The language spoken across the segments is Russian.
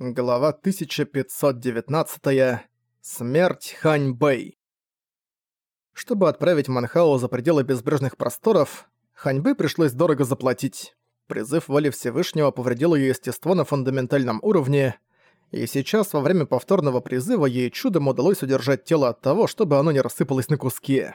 Глава 1519. Смерть Хань Бэй. Чтобы отправить Манхао за пределы безбрежных просторов, Хань Бэй пришлось дорого заплатить. Призыв воли Всевышнего повредил ее естество на фундаментальном уровне, и сейчас во время повторного призыва ей чудом удалось удержать тело от того, чтобы оно не рассыпалось на куски.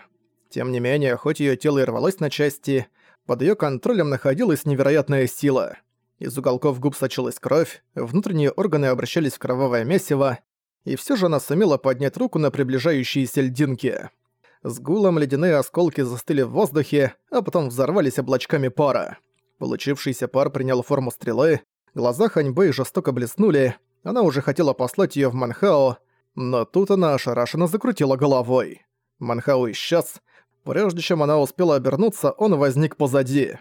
Тем не менее, хоть ее тело и рвалось на части, под ее контролем находилась невероятная сила — из уголков губ сочилась кровь, внутренние органы обращались в кровавое месиво, и все же она сумела поднять руку на приближающиеся льдинки. С гулом ледяные осколки застыли в воздухе, а потом взорвались облачками пара. Получившийся пар принял форму стрелы, глаза Ханьбэй жестоко блеснули, она уже хотела послать ее в Манхао, но тут она ошарашенно закрутила головой. Манхао исчез. Прежде чем она успела обернуться, он возник позади.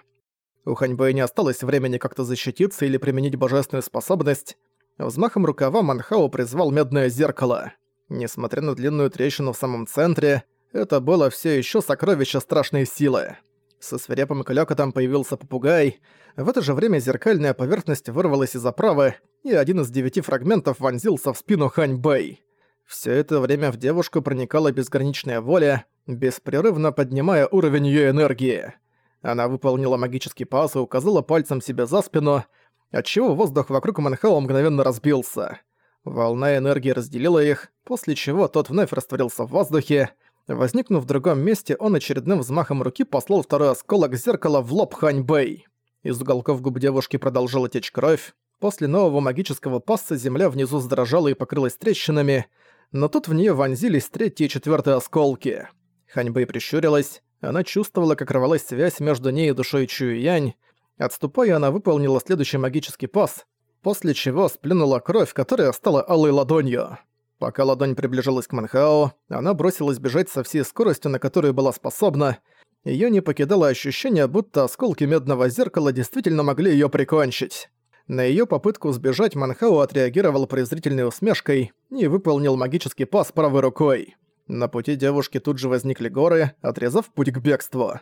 У Ханьбэя не осталось времени как-то защититься или применить божественную способность. Взмахом рукава Манхао призвал медное зеркало. Несмотря на длинную трещину в самом центре, это было все еще сокровище страшной силы. Со свирепым клёкотом появился попугай. В это же время зеркальная поверхность вырвалась из оправы, и один из девяти фрагментов вонзился в спину Хань Бэй. Все это время в девушку проникала безграничная воля, беспрерывно поднимая уровень ее энергии. Она выполнила магический пас и указала пальцем себе за спину, отчего воздух вокруг Манхау мгновенно разбился. Волна энергии разделила их, после чего тот вновь растворился в воздухе. Возникнув в другом месте, он очередным взмахом руки послал второй осколок зеркала в лоб Хань Бэй. Из уголков губ девушки продолжала течь кровь. После нового магического пасса земля внизу задрожала и покрылась трещинами, но тут в нее вонзились третий и четвертый осколки. Хань Бэй прищурилась, она чувствовала, как рвалась связь между ней и душой Чуй-Янь. Отступая, она выполнила следующий магический пас, после чего сплюнула кровь, которая стала алой ладонью. Пока ладонь приближалась к Манхао, она бросилась бежать со всей скоростью, на которую была способна. Её не покидало ощущение, будто осколки медного зеркала действительно могли её прикончить. На её попытку сбежать Манхао отреагировал презрительной усмешкой и выполнил магический пас правой рукой. На пути девушки тут же возникли горы, отрезав путь к бегству.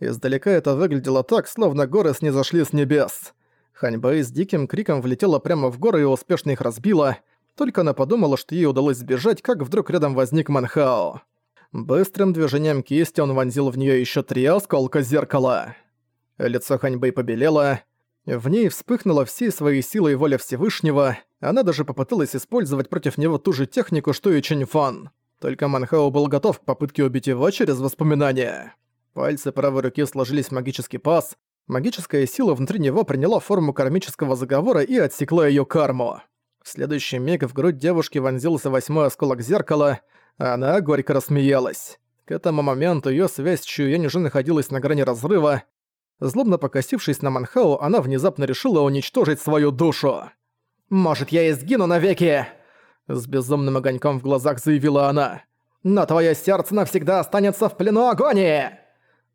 Издалека это выглядело так, словно горы снизошли с небес. Ханьбэй с диким криком влетела прямо в горы и успешно их разбила. Только она подумала, что ей удалось сбежать, как вдруг рядом возник Манхао. Быстрым движением кисти он вонзил в нее еще три осколка зеркала. Лицо Ханьбэй побелело. В ней вспыхнула всей своей силой воля Всевышнего. Она даже попыталась использовать против него ту же технику, что и Чэнь Фан. Только Манхао был готов к попытке убить его через воспоминания. Пальцы правой руки сложились в магический паз, магическая сила внутри него приняла форму кармического заговора и отсекла ее карму. В следующий миг в грудь девушки вонзился восьмой осколок зеркала, а она горько рассмеялась. К этому моменту ее связь с Чуянь уже находилась на грани разрыва. Злобно покосившись на Манхао, она внезапно решила уничтожить свою душу. «Может, я и сгину навеки!» С безумным огоньком в глазах заявила она. «Но твое сердце навсегда останется в плену агонии!»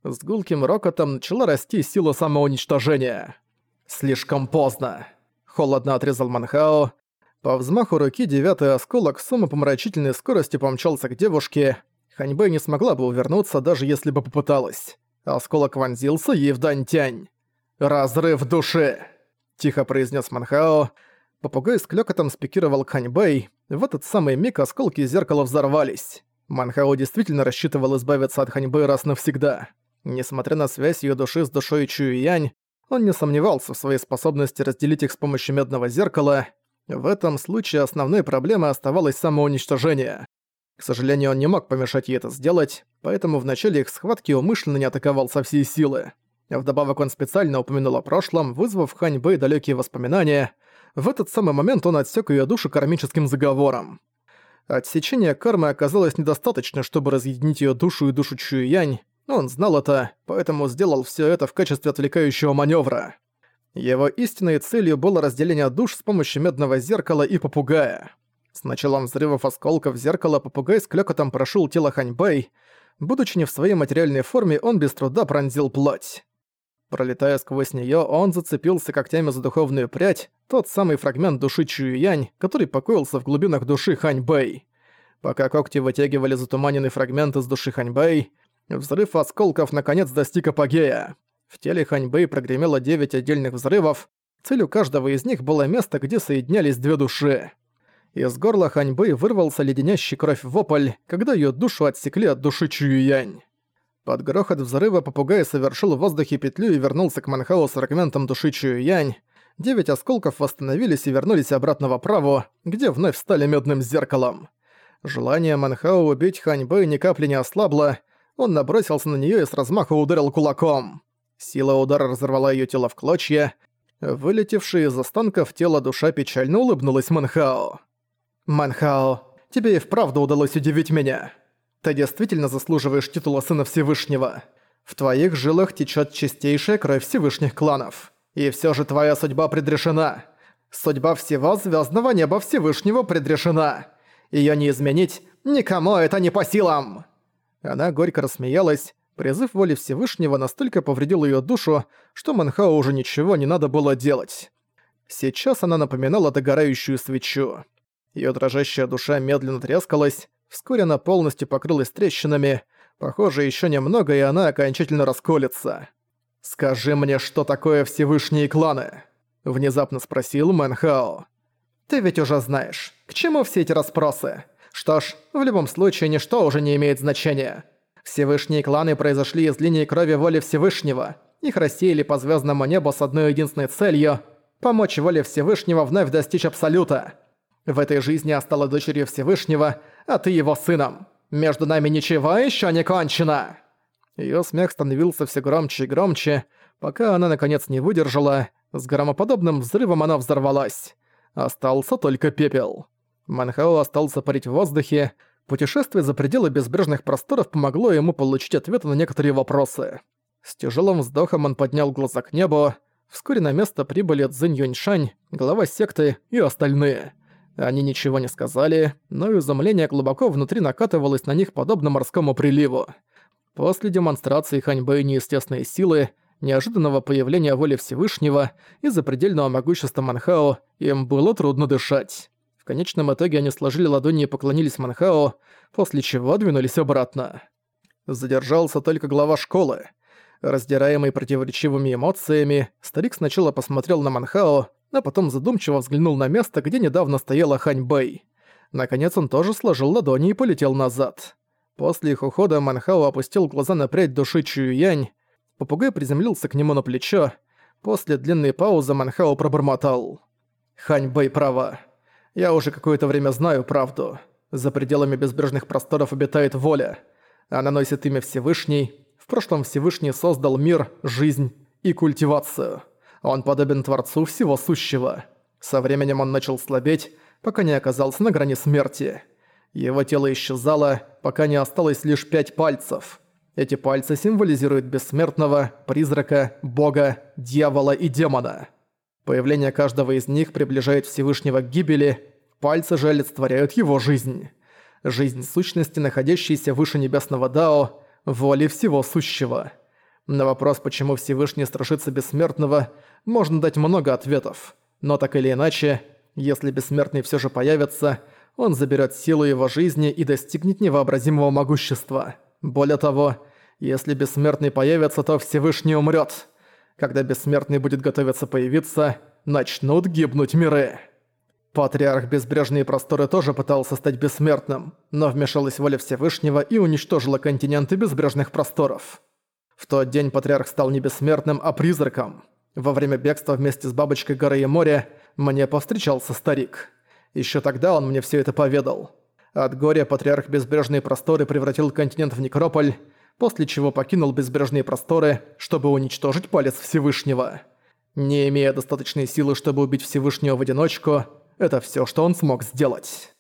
С гулким рокотом начала расти сила самоуничтожения. «Слишком поздно!» Холодно отрезал Манхао. По взмаху руки девятый осколок с умопомрачительной скоростью помчался к девушке. Ханьбэй не смогла бы увернуться, даже если бы попыталась. Осколок вонзился ей в дань-тянь. «Разрыв души!» – тихо произнес Манхао. Попугай с клёкотом спикировал к Ханьбэй. В этот самый миг осколки зеркала взорвались. Манхао действительно рассчитывал избавиться от Ханьбэй раз навсегда. Несмотря на связь её души с душой Чуюянь, он не сомневался в своей способности разделить их с помощью медного зеркала. В этом случае основной проблемой оставалось самоуничтожение. К сожалению, он не мог помешать ей это сделать, поэтому в начале их схватки умышленно не атаковал со всей силы. Вдобавок он специально упомянул о прошлом, вызвав Хань Бэй далекие воспоминания — в этот самый момент он отсек ее душу кармическим заговором. Отсечение кармы оказалось недостаточно, чтобы разъединить ее душу и душу Чуянь. Он знал это, поэтому сделал все это в качестве отвлекающего маневра. Его истинной целью было разделение душ с помощью медного зеркала и попугая. С началом взрывов осколков зеркала попугай с клёкотом прошел тело Ханьбэй. Будучи не в своей материальной форме, он без труда пронзил плоть. Пролетая сквозь неё, он зацепился когтями за духовную прядь, тот самый фрагмент души Чуюянь, который покоился в глубинах души Ханьбэй. Пока когти вытягивали затуманенный фрагмент из души Ханьбэй, взрыв осколков наконец достиг апогея. В теле Ханьбэй прогремело девять отдельных взрывов, Целью каждого из них было место, где соединялись две души. Из горла Ханьбы вырвался леденящий кровь вопль, когда ее душу отсекли от души Чуюянь. Под грохот взрыва попугай совершил в воздухе петлю и вернулся к Манхау с фрагментом души Чуюянь. Девять осколков восстановились и вернулись обратно в оправу, где вновь стали медным зеркалом. Желание Манхао убить Ханьбы ни капли не ослабло, он набросился на нее и с размаха ударил кулаком. Сила удара разорвала ее тело в клочья. Вылетевшая из останков тело душа печально улыбнулась Манхао. «Манхао, тебе и вправду удалось удивить меня. Ты действительно заслуживаешь титула Сына Всевышнего. В твоих жилах течет чистейшая кровь Всевышних кланов. И все же твоя судьба предрешена. Судьба всего звездного неба Всевышнего предрешена. Ее не изменить, никому это не по силам!» Она горько рассмеялась. Призыв воли Всевышнего настолько повредил ее душу, что Манхао уже ничего не надо было делать. Сейчас она напоминала догорающую свечу. Ее дрожащая душа медленно трескалась, вскоре она полностью покрылась трещинами, похоже, еще немного, и она окончательно расколется. «Скажи мне, что такое Всевышние кланы?» — внезапно спросил Мэнхао. «Ты ведь уже знаешь, к чему все эти расспросы? Что ж, в любом случае ничто уже не имеет значения. Всевышние кланы произошли из линии крови воли Всевышнего. Их рассеяли по звездному небу с одной единственной целью – помочь воле Всевышнего вновь достичь Абсолюта. В этой жизни я стала дочерью Всевышнего, а ты его сыном. Между нами ничего еще не кончено!» Её смех становился все громче и громче, пока она наконец не выдержала, с громоподобным взрывом она взорвалась. Остался только пепел. Манхао остался парить в воздухе. Путешествие за пределы безбрежных просторов помогло ему получить ответы на некоторые вопросы. С тяжелым вздохом он поднял глаза к небу. Вскоре на место прибыли Цзинь Юньшань, глава секты и остальные. Они ничего не сказали, но изумление глубоко внутри накатывалось на них подобно морскому приливу. После демонстрации Ханьбэй неестественной силы, неожиданного появления воли Всевышнего и запредельного могущества Манхао им было трудно дышать конечном итоге они сложили ладони и поклонились Манхао, после чего двинулись обратно. Задержался только глава школы. Раздираемый противоречивыми эмоциями, старик сначала посмотрел на Манхао, а потом задумчиво взглянул на место, где недавно стояла Хань Бэй. Наконец он тоже сложил ладони и полетел назад. После их ухода Манхао опустил глаза на прядь души Чуюянь. Попугай приземлился к нему на плечо. После длинной паузы Манхао пробормотал. «Хань Бэй права. Я уже какое-то время знаю правду. За пределами безбрежных просторов обитает воля. Она носит имя Всевышний. В прошлом Всевышний создал мир, жизнь и культивацию. Он подобен Творцу всего сущего. Со временем он начал слабеть, пока не оказался на грани смерти. Его тело исчезало, пока не осталось лишь пять пальцев. Эти пальцы символизируют бессмертного, призрака, бога, дьявола и демона. Появление каждого из них приближает Всевышнего к гибели, пальцы же олицетворяют его жизнь. Жизнь сущности, находящейся выше небесного Дао, воли всего сущего. На вопрос, почему Всевышний страшится бессмертного, можно дать много ответов. Но так или иначе, если бессмертный все же появится, он заберет силу его жизни и достигнет невообразимого могущества. Более того, если бессмертный появится, то Всевышний умрет. Когда бессмертный будет готовиться появиться, начнут гибнуть миры. Патриарх Безбрежные Просторы тоже пытался стать бессмертным, но вмешалась воля Всевышнего и уничтожила континенты Безбрежных Просторов. В тот день Патриарх стал не бессмертным, а призраком. Во время бегства вместе с бабочкой горы и моря мне повстречался старик. Еще тогда он мне все это поведал. От горя Патриарх Безбрежные Просторы превратил континент в некрополь, после чего покинул безбрежные просторы, чтобы уничтожить палец Всевышнего. Не имея достаточной силы, чтобы убить Всевышнего в одиночку, это все, что он смог сделать.